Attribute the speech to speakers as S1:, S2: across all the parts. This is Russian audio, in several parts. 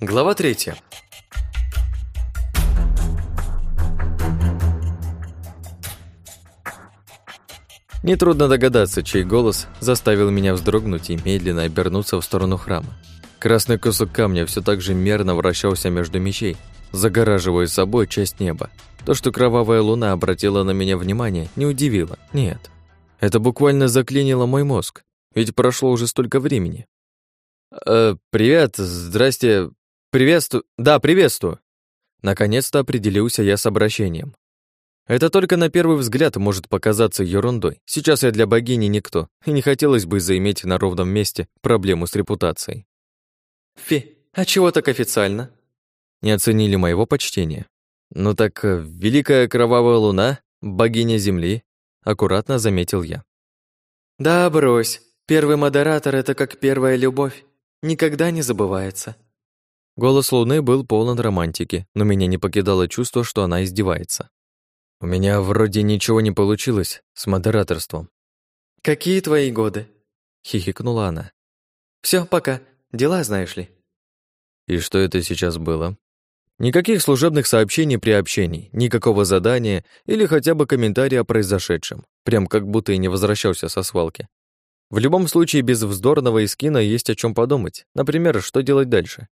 S1: Глава третья. Нетрудно догадаться, чей голос заставил меня вздрогнуть и медленно обернуться в сторону храма. Красный кусок камня все так же мерно вращался между мечей, загораживая собой часть неба. То, что кровавая луна обратила на меня внимание, не удивило. Нет. Это буквально заклинило мой мозг, ведь прошло уже столько времени. «Э, «Привет, здрасте, приветствую, да, приветствую». Наконец-то определился я с обращением. Это только на первый взгляд может показаться ерундой. Сейчас я для богини никто, и не хотелось бы заиметь на ровном месте проблему с репутацией.
S2: «Фи, а чего так официально?»
S1: Не оценили моего почтения. «Ну так, э, Великая Кровавая Луна, богиня Земли», аккуратно заметил я.
S2: «Да брось, первый модератор — это как первая любовь никогда не забывается».
S1: Голос Луны был полон романтики, но меня не покидало чувство, что она издевается. У меня вроде ничего не получилось с модераторством.
S2: «Какие твои годы?»
S1: — хихикнула она.
S2: Все, пока. Дела, знаешь ли».
S1: И что это сейчас было? Никаких служебных сообщений при общении, никакого задания или хотя бы комментария о произошедшем, прям как будто и не возвращался со свалки. В любом случае, без вздорного искина есть о чем подумать. Например, что делать дальше?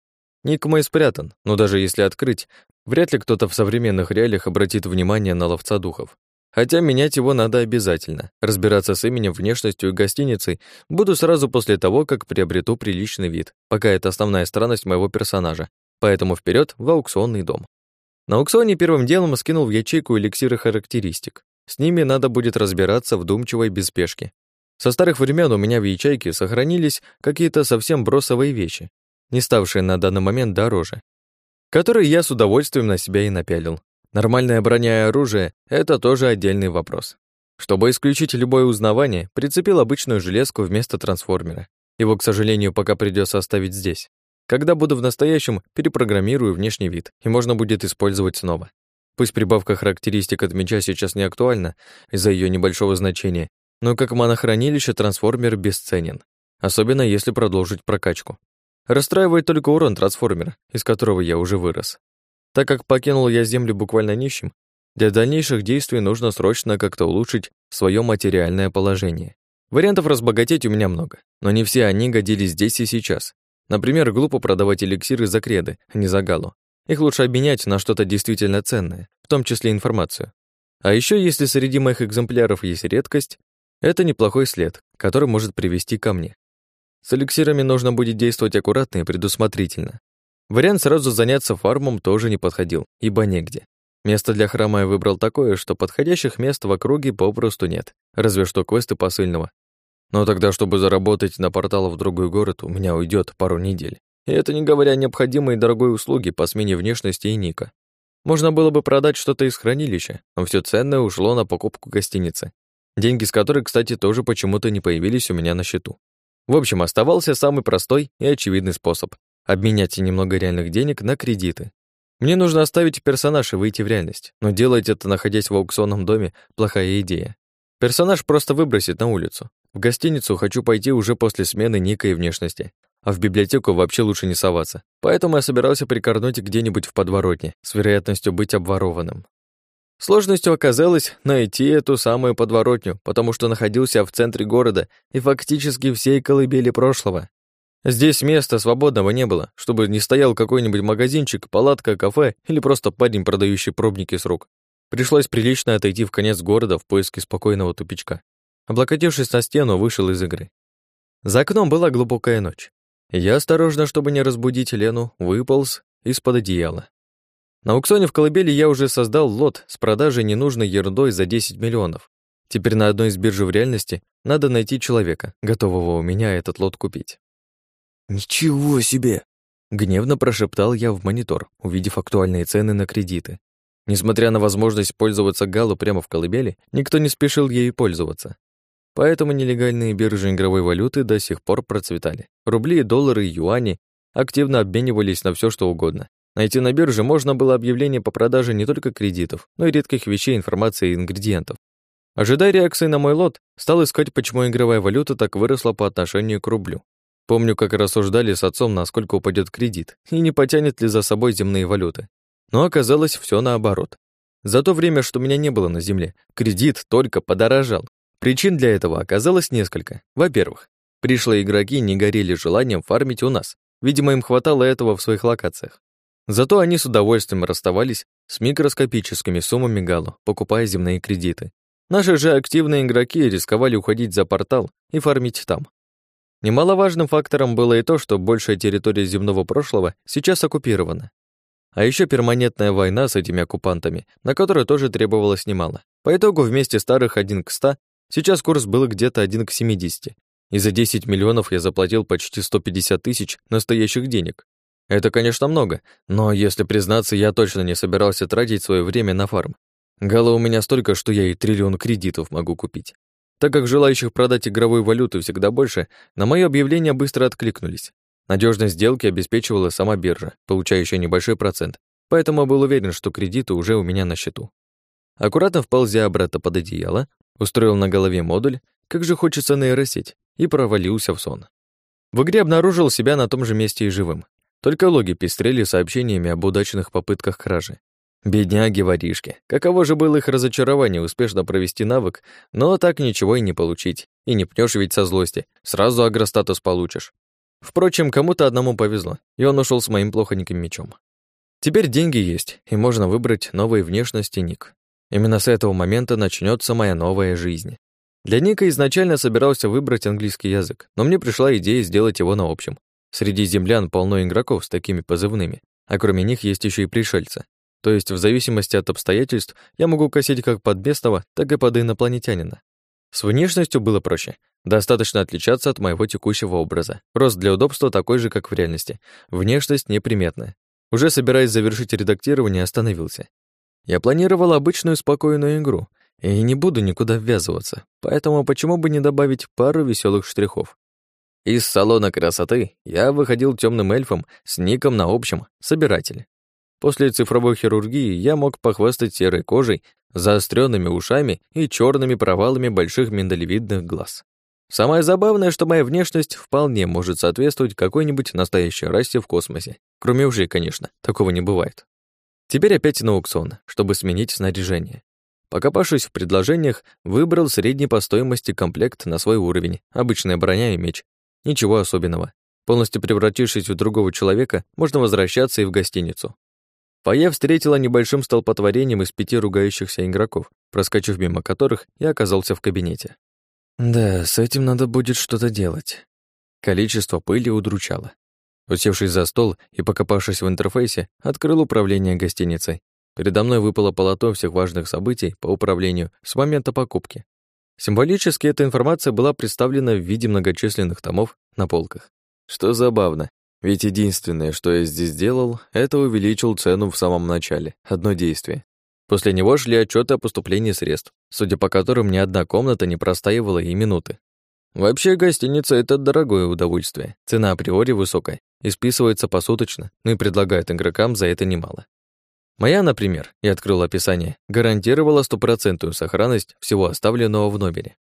S1: Ник мой спрятан, но даже если открыть, вряд ли кто-то в современных реалиях обратит внимание на ловца духов. Хотя менять его надо обязательно. Разбираться с именем, внешностью и гостиницей буду сразу после того, как приобрету приличный вид, пока это основная странность моего персонажа. Поэтому вперед в аукционный дом. На аукционе первым делом скинул в ячейку эликсиры характеристик. С ними надо будет разбираться вдумчиво и без спешки. Со старых времен у меня в ячейке сохранились какие-то совсем бросовые вещи, не ставшие на данный момент дороже, которые я с удовольствием на себя и напялил. Нормальная броня и оружие — это тоже отдельный вопрос. Чтобы исключить любое узнавание, прицепил обычную железку вместо трансформера. Его, к сожалению, пока придется оставить здесь. Когда буду в настоящем, перепрограммирую внешний вид, и можно будет использовать снова. Пусть прибавка характеристик от меча сейчас не актуальна из-за ее небольшого значения, но как монохранилище трансформер бесценен, особенно если продолжить прокачку. Расстраивает только урон трансформера, из которого я уже вырос. Так как покинул я Землю буквально нищим, для дальнейших действий нужно срочно как-то улучшить свое материальное положение. Вариантов разбогатеть у меня много, но не все они годились здесь и сейчас. Например, глупо продавать эликсиры за креды, а не за галу. Их лучше обменять на что-то действительно ценное, в том числе информацию. А еще, если среди моих экземпляров есть редкость, это неплохой след, который может привести ко мне. С эликсирами нужно будет действовать аккуратно и предусмотрительно. Вариант сразу заняться фармом тоже не подходил, ибо негде. Место для храма я выбрал такое, что подходящих мест в округе попросту нет, разве что квесты посыльного. Но тогда, чтобы заработать на портал в другой город, у меня уйдет пару недель. И это не говоря о необходимой дорогой услуге по смене внешности и ника. Можно было бы продать что-то из хранилища, но все ценное ушло на покупку гостиницы деньги с которой, кстати, тоже почему-то не появились у меня на счету. В общем, оставался самый простой и очевидный способ — обменять немного реальных денег на кредиты. Мне нужно оставить персонаж и выйти в реальность, но делать это, находясь в аукционном доме, плохая идея. Персонаж просто выбросит на улицу. В гостиницу хочу пойти уже после смены ника и внешности, а в библиотеку вообще лучше не соваться. Поэтому я собирался прикорнуть где-нибудь в подворотне, с вероятностью быть обворованным. Сложностью оказалось найти эту самую подворотню, потому что находился в центре города и фактически всей колыбели прошлого. Здесь места свободного не было, чтобы не стоял какой-нибудь магазинчик, палатка, кафе или просто парень, продающий пробники с рук. Пришлось прилично отойти в конец города в поиске спокойного тупичка. Облокотившись на стену, вышел из игры. За окном была глубокая ночь. Я осторожно, чтобы не разбудить Лену, выполз из-под одеяла. На аукционе в колыбели я уже создал лот с продажей ненужной ерундой за 10 миллионов. Теперь на одной из биржи в реальности надо найти человека, готового у меня этот лот купить.
S3: «Ничего себе!»
S1: Гневно прошептал я в монитор, увидев актуальные цены на кредиты. Несмотря на возможность пользоваться Галу прямо в колыбели, никто не спешил ею пользоваться. Поэтому нелегальные биржи игровой валюты до сих пор процветали. Рубли, доллары юани активно обменивались на все что угодно, Найти на бирже можно было объявление по продаже не только кредитов, но и редких вещей, информации и ингредиентов. Ожидая реакции на мой лот, стал искать, почему игровая валюта так выросла по отношению к рублю. Помню, как рассуждали с отцом, насколько упадет кредит и не потянет ли за собой земные валюты. Но оказалось все наоборот. За то время, что меня не было на земле, кредит только подорожал. Причин для этого оказалось несколько. Во-первых, пришлые игроки не горели желанием фармить у нас. Видимо, им хватало этого в своих локациях. Зато они с удовольствием расставались с микроскопическими суммами галу, покупая земные кредиты. Наши же активные игроки рисковали уходить за портал и фармить там. Немаловажным фактором было и то, что большая территория земного прошлого сейчас оккупирована. А еще перманентная война с этими оккупантами, на которую тоже требовалось немало. По итогу вместе старых 1 к 100, сейчас курс был где-то 1 к 70. И за 10 миллионов я заплатил почти 150 тысяч настоящих денег. Это, конечно, много, но, если признаться, я точно не собирался тратить свое время на фарм. Гала у меня столько, что я и триллион кредитов могу купить. Так как желающих продать игровую валюту всегда больше, на мое объявление быстро откликнулись. Надежность сделки обеспечивала сама биржа, получающая небольшой процент, поэтому был уверен, что кредиты уже у меня на счету. Аккуратно вползя обратно под одеяло, устроил на голове модуль, как же хочется нейросеть, и провалился в сон. В игре обнаружил себя на том же месте и живым. Только логи пестрели сообщениями об удачных попытках кражи. Бедняги-воришки. Каково же было их разочарование успешно провести навык, но так ничего и не получить. И не пнешь ведь со злости, сразу агростатус получишь. Впрочем, кому-то одному повезло, и он ушел с моим плохоньким мечом. Теперь деньги есть, и можно выбрать новые внешности ник. Именно с этого момента начнется моя новая жизнь. Для Ника изначально собирался выбрать английский язык, но мне пришла идея сделать его на общем. Среди землян полно игроков с такими позывными, а кроме них есть еще и пришельцы. То есть в зависимости от обстоятельств я могу косить как под местного, так и под инопланетянина. С внешностью было проще. Достаточно отличаться от моего текущего образа. Рост для удобства такой же, как в реальности. Внешность неприметная. Уже собираясь завершить редактирование, остановился. Я планировал обычную спокойную игру и не буду никуда ввязываться, поэтому почему бы не добавить пару веселых штрихов. Из салона красоты я выходил темным эльфом с ником на общем «Собиратель». После цифровой хирургии я мог похвастать серой кожей, заостренными ушами и черными провалами больших миндалевидных глаз. Самое забавное, что моя внешность вполне может соответствовать какой-нибудь настоящей расе в космосе. Кроме ушей, конечно, такого не бывает. Теперь опять на аукцион, чтобы сменить снаряжение. Покопавшись в предложениях, выбрал средний по стоимости комплект на свой уровень, обычная броня и меч. Ничего особенного. Полностью превратившись в другого человека, можно возвращаться и в гостиницу. Фойе встретила небольшим столпотворением из пяти ругающихся игроков, проскочив мимо которых, я оказался в кабинете. Да, с этим надо будет что-то делать. Количество пыли удручало. Усевшись за стол и покопавшись в интерфейсе, открыл управление гостиницей. Передо мной выпало полото всех важных событий по управлению с момента покупки. Символически эта информация была представлена в виде многочисленных томов на полках. Что забавно, ведь единственное, что я здесь сделал, это увеличил цену в самом начале, одно действие. После него шли отчеты о поступлении средств, судя по которым ни одна комната не простаивала и минуты. Вообще, гостиница — это дорогое удовольствие, цена априори высокая, и списывается посуточно, но и предлагают игрокам за это немало. Моя, например, я открыл описание, гарантировала стопроцентную сохранность всего оставленного в номере.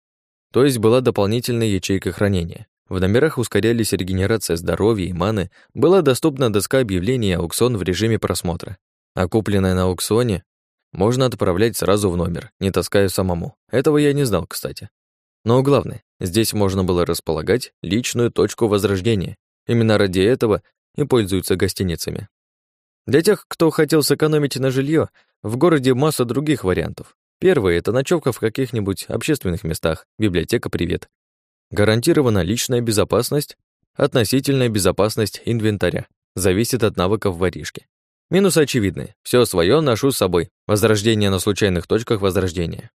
S1: То есть была дополнительная ячейка хранения. В номерах ускорялись регенерация здоровья и маны, была доступна доска объявлений и аукцион в режиме просмотра. А купленная на аукционе можно отправлять сразу в номер, не таская самому. Этого я не знал, кстати. Но главное, здесь можно было располагать личную точку возрождения. Именно ради этого и пользуются гостиницами. Для тех, кто хотел сэкономить на жилье, в городе масса других вариантов. Первый — это ночевка в каких-нибудь общественных местах, библиотека «Привет». Гарантирована личная безопасность, относительная безопасность инвентаря. Зависит от навыков воришки. Минусы очевидны. Все свое ношу с собой. Возрождение на случайных точках возрождения.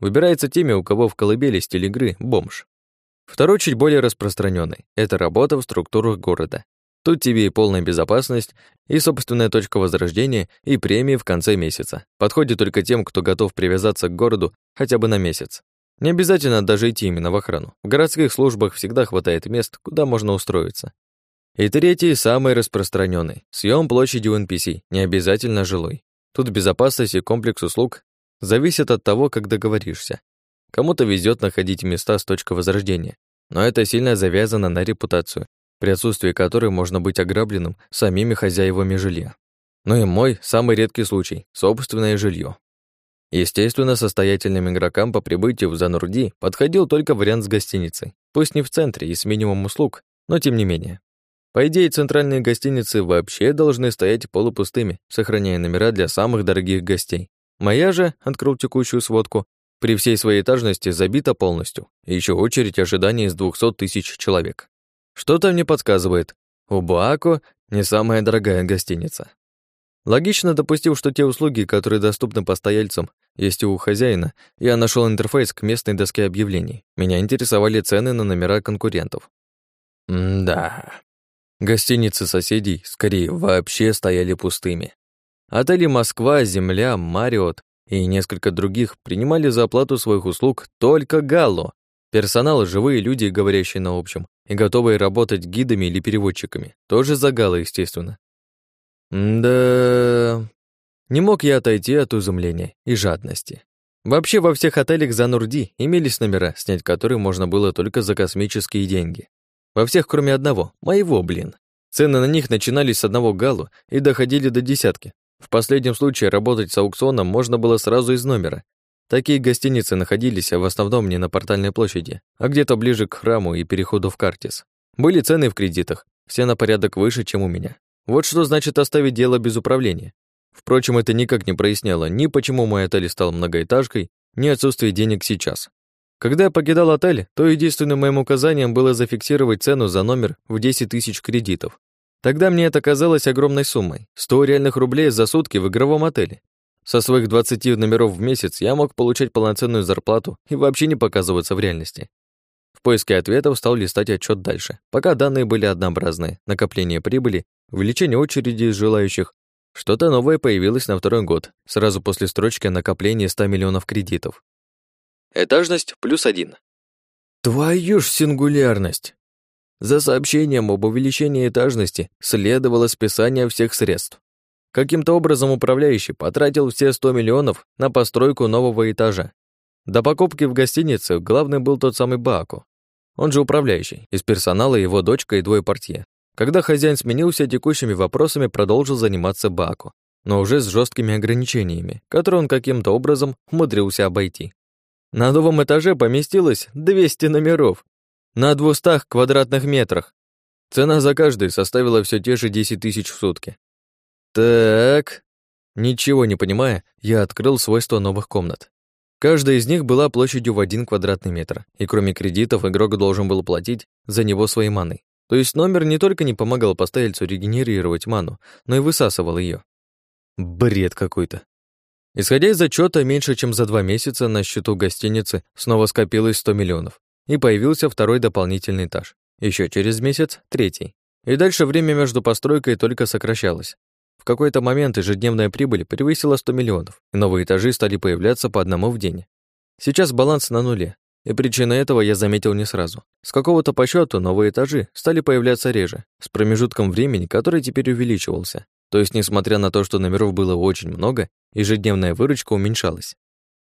S1: Выбирается теми, у кого в колыбели стиль игры бомж. Второй чуть более распространенный. Это работа в структурах города. Тут тебе и полная безопасность, и собственная точка возрождения, и премии в конце месяца. Подходит только тем, кто готов привязаться к городу хотя бы на месяц. Не обязательно даже идти именно в охрану. В городских службах всегда хватает мест, куда можно устроиться. И третий, самый распространенный. Съем площади у NPC, не обязательно жилой. Тут безопасность и комплекс услуг зависят от того, как договоришься. Кому-то везет находить места с точкой возрождения, но это сильно завязано на репутацию. При отсутствии которой можно быть ограбленным самими хозяевами жилья. Ну и мой самый редкий случай — собственное жилье. Естественно, состоятельным игрокам по прибытию в Занурди подходил только вариант с гостиницей. Пусть не в центре и с минимум услуг, но тем не менее. По идее, центральные гостиницы вообще должны стоять полупустыми, сохраняя номера для самых дорогих гостей. Моя же, открыл текущую сводку, при всей своей этажности забита полностью, еще очередь ожидания из 200 тысяч человек. Что-то мне подсказывает, у Буако не самая дорогая гостиница. Логично допустив, что те услуги, которые доступны постояльцам, есть у хозяина, я нашел интерфейс к местной доске объявлений. Меня интересовали цены на номера конкурентов. М да. Гостиницы соседей, скорее, вообще стояли пустыми. Отели «Москва», «Земля», «Мариот» и несколько других принимали за оплату своих услуг только Галло. Персонал — живые люди, говорящие на общем, и готовые работать гидами или переводчиками. Тоже за Галло, естественно. Да, не мог я отойти от изумления и жадности. Вообще во всех отелях за Нурди имелись номера, снять которые можно было только за космические деньги. Во всех, кроме одного, моего, блин. Цены на них начинались с одного галу и доходили до десятки. В последнем случае работать с аукционом можно было сразу из номера. Такие гостиницы находились в основном не на портальной площади, а где-то ближе к храму и переходу в Картис. Были цены в кредитах, все на порядок выше, чем у меня. Вот что значит оставить дело без управления. Впрочем, это никак не проясняло ни почему мой отель стал многоэтажкой, ни отсутствие денег сейчас. Когда я покидал отель, то единственным моим указанием было зафиксировать цену за номер в 10 тысяч кредитов. Тогда мне это казалось огромной суммой. 100 реальных рублей за сутки в игровом отеле. Со своих 20 номеров в месяц я мог получать полноценную зарплату и вообще не показываться в реальности. В поиске ответов стал листать отчет дальше. Пока данные были однообразные, накопление прибыли, увеличение очереди желающих, что-то новое появилось на второй год, сразу после строчки о накоплении 100 миллионов кредитов. Этажность плюс один. Твою ж сингулярность! За сообщением об увеличении этажности следовало списание всех средств. Каким-то образом управляющий потратил все 100 миллионов на постройку нового этажа. До покупки в гостинице главный был тот самый Баку. Он же управляющий, из персонала его дочка и двое портье. Когда хозяин сменился, текущими вопросами продолжил заниматься Баку, но уже с жесткими ограничениями, которые он каким-то образом умудрился обойти. На новом этаже поместилось 200 номеров на 200 квадратных метрах. Цена за каждый составила все те же 10 тысяч в сутки. Так, ничего не понимая, я открыл свойства новых комнат. Каждая из них была площадью в один квадратный метр, и кроме кредитов игрок должен был платить за него своей маной. То есть номер не только не помогал постояльцу регенерировать ману, но и высасывал ее. Бред какой-то. Исходя из отчета, меньше чем за два месяца на счету гостиницы снова скопилось 100 миллионов, и появился второй дополнительный этаж. Еще через месяц — третий. И дальше время между постройкой только сокращалось. В какой-то момент ежедневная прибыль превысила 100 миллионов, и новые этажи стали появляться по одному в день. Сейчас баланс на нуле, и причина этого я заметил не сразу. С какого-то по счету новые этажи стали появляться реже, с промежутком времени, который теперь увеличивался. То есть, несмотря на то, что номеров было очень много, ежедневная выручка уменьшалась.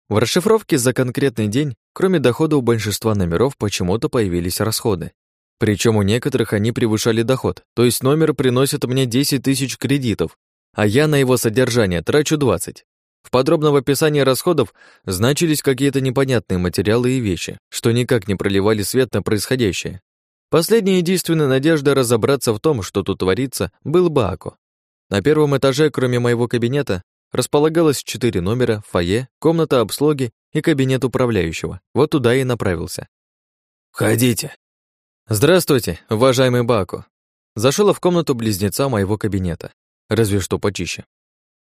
S1: В расшифровке за конкретный день, кроме дохода у большинства номеров, почему-то появились расходы. Причем у некоторых они превышали доход, то есть номер приносит мне 10 тысяч кредитов, а я на его содержание трачу 20. В подробном описании расходов значились какие-то непонятные материалы и вещи, что никак не проливали свет на происходящее. Последняя единственная надежда разобраться в том, что тут творится, был Бааку. На первом этаже, кроме моего кабинета, располагалось четыре номера, фойе, комната обслуги и кабинет управляющего. Вот туда и направился.
S3: «Входите».
S1: «Здравствуйте, уважаемый Баку». Зашел в комнату близнеца моего кабинета, разве что почище.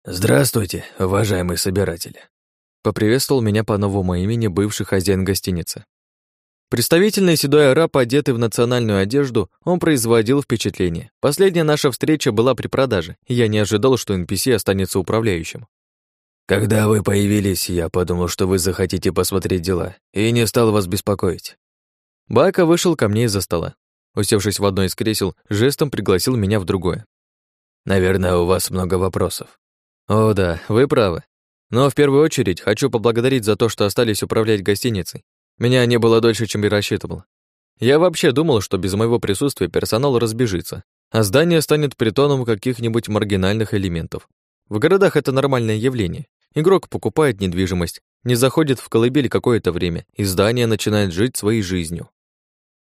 S3: «Здравствуйте, уважаемый собиратель!»
S1: Поприветствовал меня по новому имени бывший хозяин гостиницы. Представительный седой араб, одетый в национальную одежду, он производил впечатление. Последняя наша встреча была при продаже, и я не ожидал, что NPC останется управляющим.
S3: «Когда вы появились, я подумал, что вы захотите посмотреть дела, и не стал вас беспокоить».
S1: Бака вышел ко мне из-за стола. Усевшись в одно из кресел, жестом пригласил меня в другое.
S3: «Наверное, у вас много вопросов.
S1: О да, вы правы. Но в первую очередь хочу поблагодарить за то, что остались управлять гостиницей. Меня не было дольше, чем я рассчитывал. Я вообще думал, что без моего присутствия персонал разбежится, а здание станет притоном каких-нибудь маргинальных элементов. В городах это нормальное явление. Игрок покупает недвижимость, не заходит в колыбель какое-то время, и здание начинает жить своей жизнью.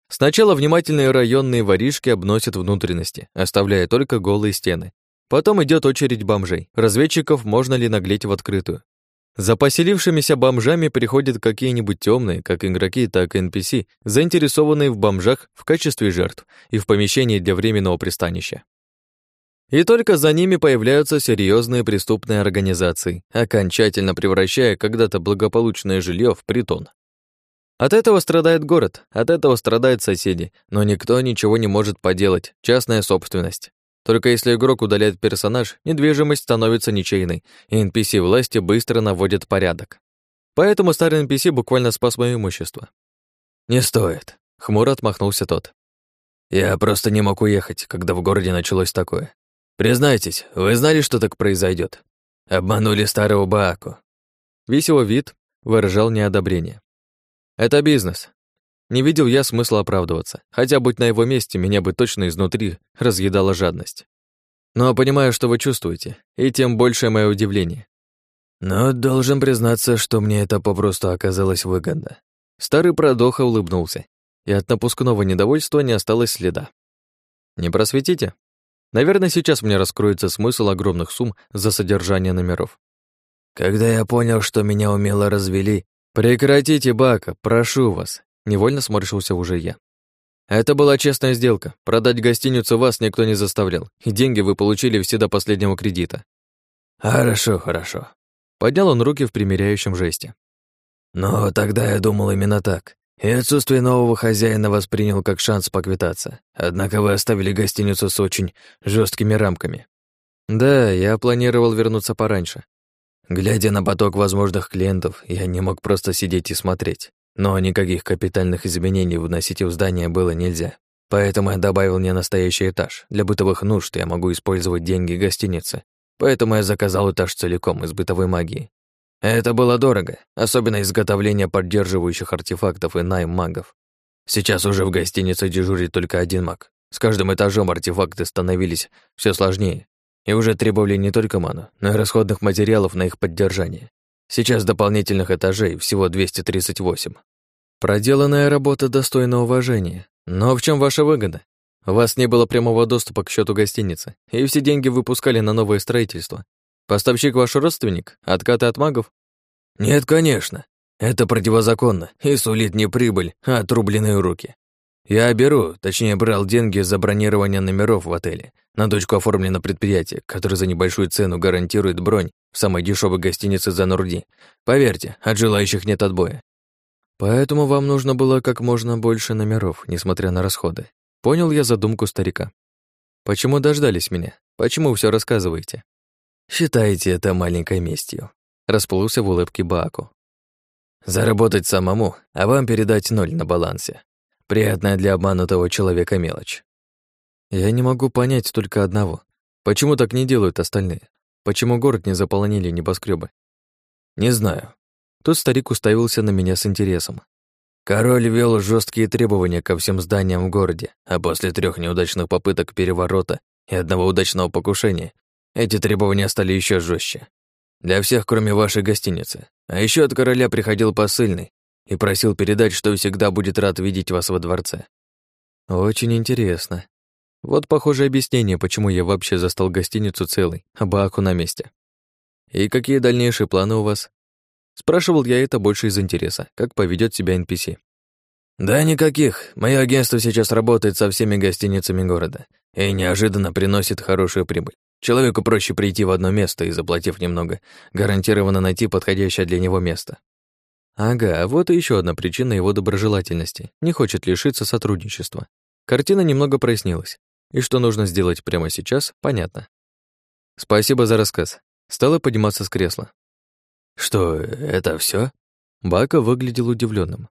S1: Сначала внимательные районные воришки обносят внутренности, оставляя только голые стены. Потом идет очередь бомжей. Разведчиков можно ли наглеть в открытую. За поселившимися бомжами приходят какие-нибудь темные, как игроки, так и NPC, заинтересованные в бомжах в качестве жертв и в помещении для временного пристанища. И только за ними появляются серьезные преступные организации, окончательно превращая когда-то благополучное жилье в притон. От этого страдает город, от этого страдают соседи, но никто ничего не может поделать, частная собственность. Только если игрок удаляет персонаж, недвижимость становится ничейной, и NPC власти быстро наводят порядок. Поэтому старый NPC буквально спас моё имущество.
S3: «Не стоит», — хмуро отмахнулся тот. «Я просто не мог уехать, когда в городе началось такое. Признайтесь, вы знали, что так произойдет? Обманули старого Бааку».
S1: Весь его вид выражал неодобрение. «Это бизнес. Не видел я смысла оправдываться, хотя, будь на его месте, меня бы точно изнутри разъедала жадность. Но понимаю, что вы чувствуете, и тем больше мое удивление.
S3: Но должен признаться, что мне это попросту оказалось выгодно.
S1: Старый продоха улыбнулся, и от напускного недовольства не осталось следа. Не просветите? Наверное, сейчас мне раскроется смысл огромных сумм за содержание номеров.
S3: Когда я понял, что меня умело развели...
S1: Прекратите, Бака, прошу вас, Невольно сморщился уже я. Это была честная сделка. Продать гостиницу вас никто не заставлял, и деньги вы получили все до последнего кредита.
S3: Хорошо, хорошо.
S1: Поднял он руки в примиряющем жесте.
S3: Но тогда я думал именно так. И отсутствие нового хозяина воспринял как шанс поквитаться. Однако вы оставили гостиницу с очень жесткими рамками.
S1: Да, я планировал вернуться пораньше.
S3: Глядя на поток возможных клиентов, я не мог просто сидеть и смотреть. Но никаких капитальных изменений вносить в здание было нельзя. Поэтому я добавил не настоящий этаж. Для бытовых нужд я могу использовать деньги гостиницы. Поэтому я заказал этаж целиком из бытовой магии. Это было дорого, особенно изготовление поддерживающих артефактов и найм магов. Сейчас уже в гостинице дежурит только один маг. С каждым этажом артефакты становились все сложнее и уже требовали не только ману, но и расходных материалов на их поддержание. Сейчас дополнительных этажей всего 238.
S1: Проделанная работа достойна уважения. Но в чем ваша выгода? У вас не было прямого доступа к счету гостиницы, и все деньги выпускали на новое строительство. Поставщик ваш родственник? Откаты от магов?
S3: Нет, конечно. Это противозаконно и сулит не прибыль, а отрубленные руки. Я беру, точнее брал деньги за бронирование номеров в отеле. На дочку оформлено предприятие, которое за небольшую цену гарантирует бронь в самой дешевой гостинице за Нурди. Поверьте, от желающих нет отбоя.
S1: Поэтому вам нужно было как можно больше номеров, несмотря на расходы. Понял я задумку старика. Почему дождались меня? Почему все рассказываете?
S3: Считайте это маленькой местью.
S1: Расплылся в улыбке Бааку.
S3: Заработать самому, а вам передать ноль на балансе. Приятная для обманутого человека мелочь.
S1: Я не могу понять только одного. Почему так не делают остальные? Почему город не заполонили небоскребы?
S3: Не знаю.
S1: Тут старик уставился на меня с интересом.
S3: Король ввел жесткие требования ко всем зданиям в городе, а после трех неудачных попыток переворота и одного удачного покушения эти требования стали еще жестче. Для всех, кроме вашей гостиницы. А еще от короля приходил посыльный, и просил передать, что всегда будет рад видеть вас во дворце.
S1: Очень интересно. Вот похожее объяснение, почему я вообще застал гостиницу целой, а Бааку на месте. И какие дальнейшие планы у вас? Спрашивал я это больше из интереса, как поведет себя NPC.
S3: Да никаких. Мое агентство сейчас работает со всеми гостиницами города и неожиданно приносит хорошую прибыль. Человеку проще прийти в одно место и, заплатив немного, гарантированно найти подходящее для него место.
S1: Ага, вот и еще одна причина его доброжелательности. Не хочет лишиться сотрудничества. Картина немного прояснилась. И что нужно сделать прямо сейчас, понятно. Спасибо за рассказ. Стала подниматься с кресла.
S3: Что, это все?
S1: Бака выглядел удивленным.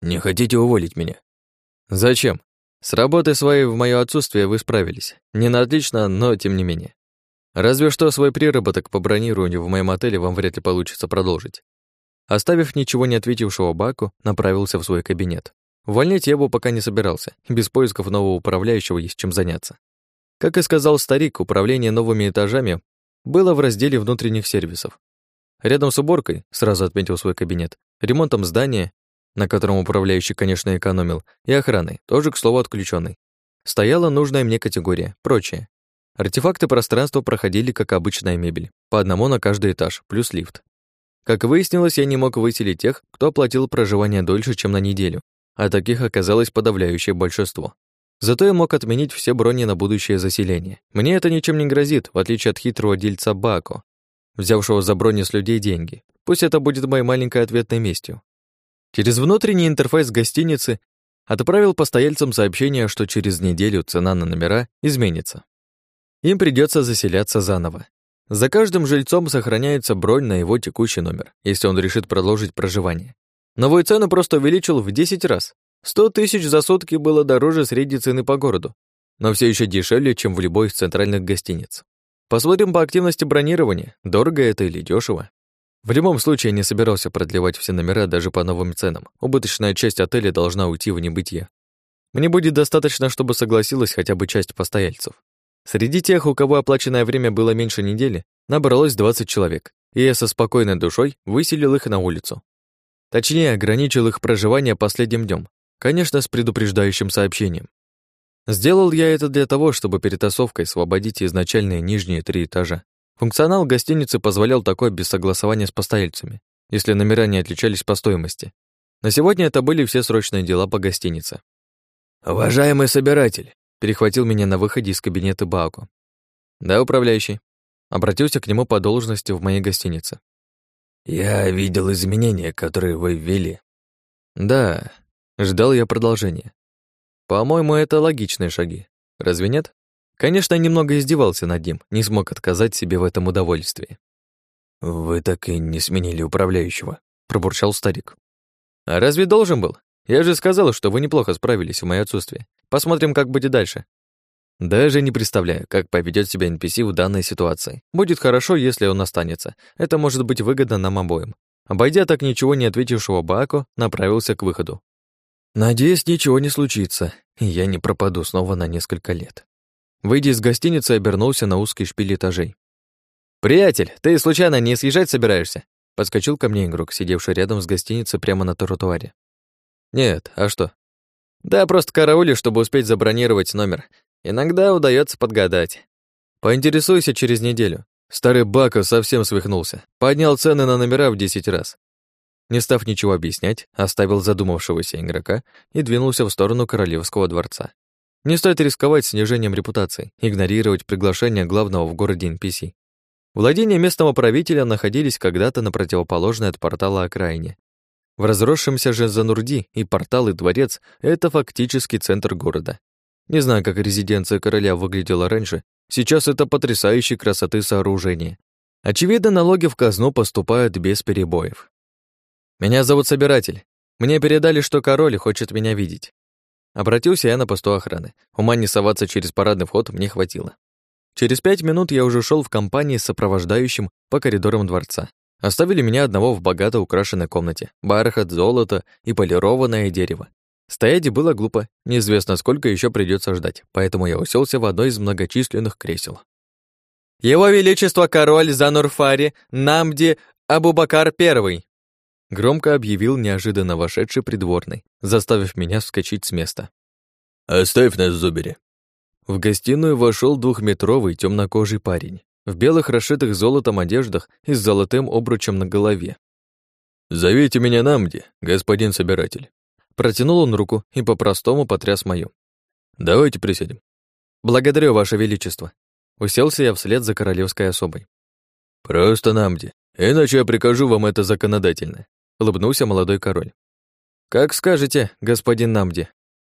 S3: Не хотите уволить меня?
S1: Зачем? С работой своей в мое отсутствие вы справились. Не на отлично, но тем не менее. Разве что свой приработок по бронированию в моем отеле вам вряд ли получится продолжить. Оставив ничего не ответившего Баку, направился в свой кабинет. Увольнять я его пока не собирался, без поисков нового управляющего есть чем заняться. Как и сказал старик, управление новыми этажами было в разделе внутренних сервисов. Рядом с уборкой, сразу отметил свой кабинет, ремонтом здания, на котором управляющий, конечно, экономил, и охраной, тоже, к слову, отключенной. Стояла нужная мне категория, прочее. Артефакты пространства проходили как обычная мебель, по одному на каждый этаж, плюс лифт. Как выяснилось, я не мог выселить тех, кто оплатил проживание дольше, чем на неделю, а таких оказалось подавляющее большинство. Зато я мог отменить все брони на будущее заселение. Мне это ничем не грозит, в отличие от хитрого дельца Бако, взявшего за брони с людей деньги. Пусть это будет моей маленькой ответной местью. Через внутренний интерфейс гостиницы отправил постояльцам сообщение, что через неделю цена на номера изменится. Им придется заселяться заново. За каждым жильцом сохраняется бронь на его текущий номер, если он решит продолжить проживание. Новую цену просто увеличил в 10 раз. 100 тысяч за сутки было дороже средней цены по городу, но все еще дешевле, чем в любой из центральных гостиниц. Посмотрим по активности бронирования, дорого это или дешево. В любом случае, я не собирался продлевать все номера даже по новым ценам. Убыточная часть отеля должна уйти в небытие. Мне будет достаточно, чтобы согласилась хотя бы часть постояльцев. Среди тех, у кого оплаченное время было меньше недели, набралось 20 человек, и я со спокойной душой выселил их на улицу. Точнее, ограничил их проживание последним днем, конечно, с предупреждающим сообщением. Сделал я это для того, чтобы перетасовкой освободить изначальные нижние три этажа. Функционал гостиницы позволял такое без согласования с постояльцами, если номера не отличались по стоимости. На сегодня это были все срочные дела по гостинице. «Уважаемый собиратель, перехватил меня на выходе из кабинета Бааку. «Да, управляющий». Обратился к нему по должности в моей гостинице. «Я видел изменения, которые вы ввели». «Да», ждал я продолжения. «По-моему, это логичные шаги. Разве нет?» Конечно, немного издевался над ним, не смог отказать себе в этом удовольствии. «Вы так и не сменили управляющего», — пробурчал старик. «А разве должен был? Я же сказал, что вы неплохо справились в моё отсутствие. Посмотрим, как будет дальше. Даже не представляю, как поведет себя NPC в данной ситуации. Будет хорошо, если он останется. Это может быть выгодно нам обоим. Обойдя так ничего не ответившего Баку, направился к выходу. Надеюсь, ничего не случится, и я не пропаду снова на несколько лет. Выйдя из гостиницы, обернулся на узкий шпиль этажей. «Приятель, ты случайно не съезжать собираешься?» Подскочил ко мне игрок, сидевший рядом с гостиницей прямо на тротуаре. «Нет, а что?» «Да, просто караули, чтобы успеть забронировать номер. Иногда удается подгадать. Поинтересуйся через неделю. Старый Бака совсем свихнулся. Поднял цены на номера в 10 раз. Не став ничего объяснять, оставил задумавшегося игрока и двинулся в сторону Королевского дворца. Не стоит рисковать снижением репутации, игнорировать приглашение главного в городе NPC. Владения местного правителя находились когда-то на противоположной от портала окраине, в разросшемся же Занурди и портал и дворец — это фактически центр города. Не знаю, как резиденция короля выглядела раньше, сейчас это потрясающей красоты сооружение. Очевидно, налоги в казну поступают без перебоев. «Меня зовут Собиратель. Мне передали, что король хочет меня видеть». Обратился я на посту охраны. Ума не соваться через парадный вход мне хватило. Через пять минут я уже шел в компании с сопровождающим по коридорам дворца. Оставили меня одного в богато украшенной комнате. Бархат, золото и полированное дерево. Стоять было глупо, неизвестно, сколько еще придется ждать, поэтому я уселся в одно из многочисленных кресел. «Его Величество король Занурфари Намди Абубакар I!» Громко объявил неожиданно вошедший придворный, заставив меня вскочить с места.
S3: «Оставь нас, Зубери!»
S1: В гостиную вошел двухметровый темнокожий парень в белых расшитых золотом одеждах и с золотым обручем на голове.
S3: «Зовите меня Намди, господин собиратель».
S1: Протянул он руку и по-простому потряс мою.
S3: «Давайте присядем».
S1: «Благодарю, Ваше Величество». Уселся я вслед за королевской особой.
S3: «Просто Намди, иначе я прикажу вам это законодательно»,
S1: улыбнулся молодой король. «Как скажете, господин Намди».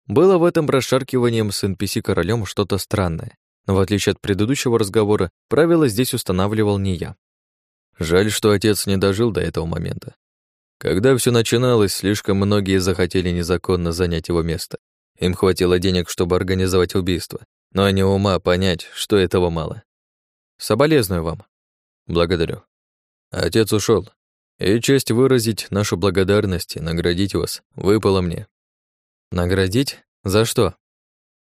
S1: Было в этом расшаркиванием с NPC королем что-то странное. Но в отличие от предыдущего разговора, правила здесь устанавливал не я.
S3: Жаль, что отец не дожил до этого момента. Когда все начиналось, слишком многие захотели незаконно занять его место. Им хватило денег, чтобы организовать убийство, но не ума понять, что этого мало.
S1: Соболезную вам.
S3: Благодарю. Отец ушел, и честь выразить нашу благодарность и наградить вас выпала мне.
S1: Наградить? За что?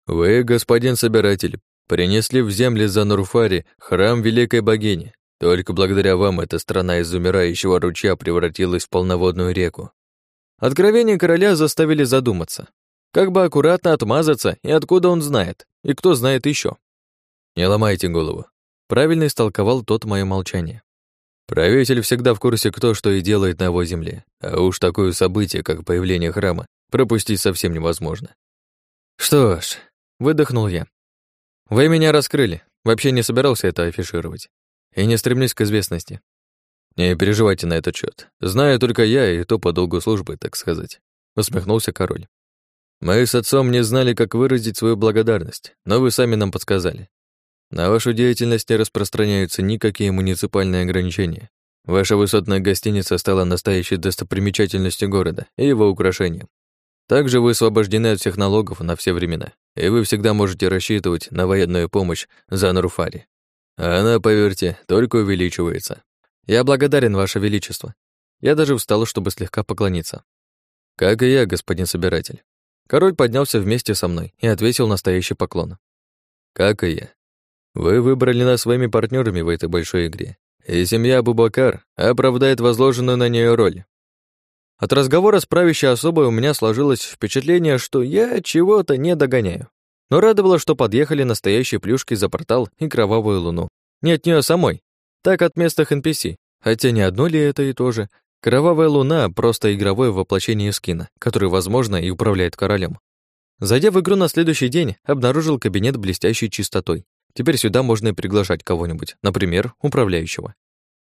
S3: Вы, господин собиратель, принесли в земли за Нурфари храм великой богини. Только благодаря вам эта страна из умирающего ручья превратилась в полноводную реку.
S1: Откровения короля заставили задуматься. Как бы аккуратно отмазаться, и откуда он знает, и кто знает еще.
S3: Не ломайте голову.
S1: Правильно истолковал тот мое молчание.
S3: Правитель всегда в курсе, кто что и делает на его земле, а уж такое событие, как появление храма, пропустить совсем невозможно.
S1: Что ж, выдохнул я. Вы меня раскрыли. Вообще не собирался это афишировать. И не стремлюсь к известности.
S3: Не переживайте на этот счет. Знаю только я, и то по долгу службы, так сказать. Усмехнулся король. Мы с отцом не знали, как выразить свою благодарность, но вы сами нам подсказали. На вашу деятельность не распространяются никакие муниципальные ограничения. Ваша высотная гостиница стала настоящей достопримечательностью города и его украшением. Также вы освобождены от всех налогов на все времена, и вы всегда можете рассчитывать на военную помощь за Наруфари. А она, поверьте, только увеличивается.
S1: Я благодарен, Ваше Величество. Я даже встал, чтобы слегка поклониться.
S3: Как и я, господин собиратель.
S1: Король поднялся вместе со мной и ответил настоящий поклон.
S3: Как и я. Вы выбрали нас своими партнерами в этой большой игре, и семья Абубакар оправдает возложенную на нее роль.
S1: От разговора с правящей особой у меня сложилось впечатление, что я чего-то не догоняю. Но радовало, что подъехали настоящие плюшки за портал и кровавую луну. Не от нее самой, так от местных NPC. Хотя не одно ли это и то же. Кровавая луна — просто игровое воплощение скина, который, возможно, и управляет королем. Зайдя в игру на следующий день, обнаружил кабинет блестящей чистотой. Теперь сюда можно и приглашать кого-нибудь, например, управляющего.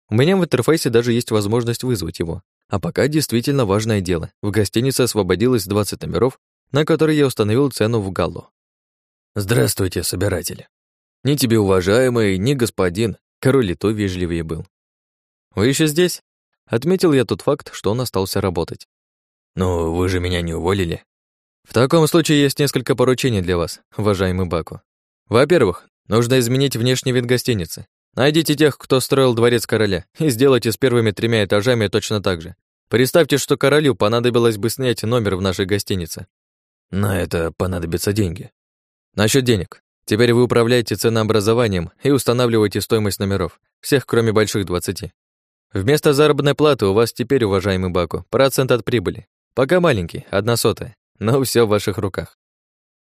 S1: У меня в интерфейсе даже есть возможность вызвать его. А пока действительно важное дело. В гостинице освободилось 20 номеров, на которые я установил цену в галлу.
S3: «Здравствуйте, собиратель».
S1: Ни тебе уважаемый, ни господин, король и то вежливее был. «Вы еще здесь?» Отметил я тот факт, что он остался работать.
S3: «Ну, вы же меня не уволили?»
S1: «В таком случае есть несколько поручений для вас, уважаемый Баку. Во-первых, нужно изменить внешний вид гостиницы. Найдите тех, кто строил дворец короля, и сделайте с первыми тремя этажами точно так же. Представьте, что королю понадобилось бы снять номер в нашей гостинице.
S3: На это понадобятся деньги.
S1: Насчет денег. Теперь вы управляете ценообразованием и устанавливаете стоимость номеров, всех кроме больших 20. Вместо заработной платы у вас теперь, уважаемый Баку, процент от прибыли. Пока маленький, одна сотая, но все в ваших руках.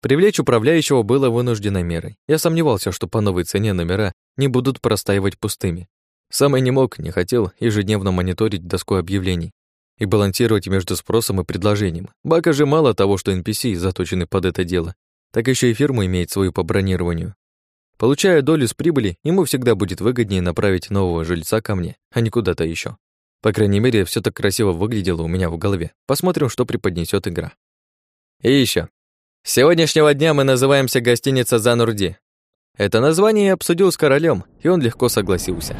S1: Привлечь управляющего было вынужденной мерой. Я сомневался, что по новой цене номера не будут простаивать пустыми. Сам я не мог, не хотел ежедневно мониторить доску объявлений и балансировать между спросом и предложением. Бака же мало того, что NPC заточены под это дело, так еще и фирма имеет свою по бронированию. Получая долю с прибыли, ему всегда будет выгоднее направить нового жильца ко мне, а не куда-то еще. По крайней мере, все так красиво выглядело у меня в голове. Посмотрим, что преподнесет игра. И еще. С сегодняшнего дня мы называемся гостиница Занурди. Это название я обсудил с королем, и он легко согласился.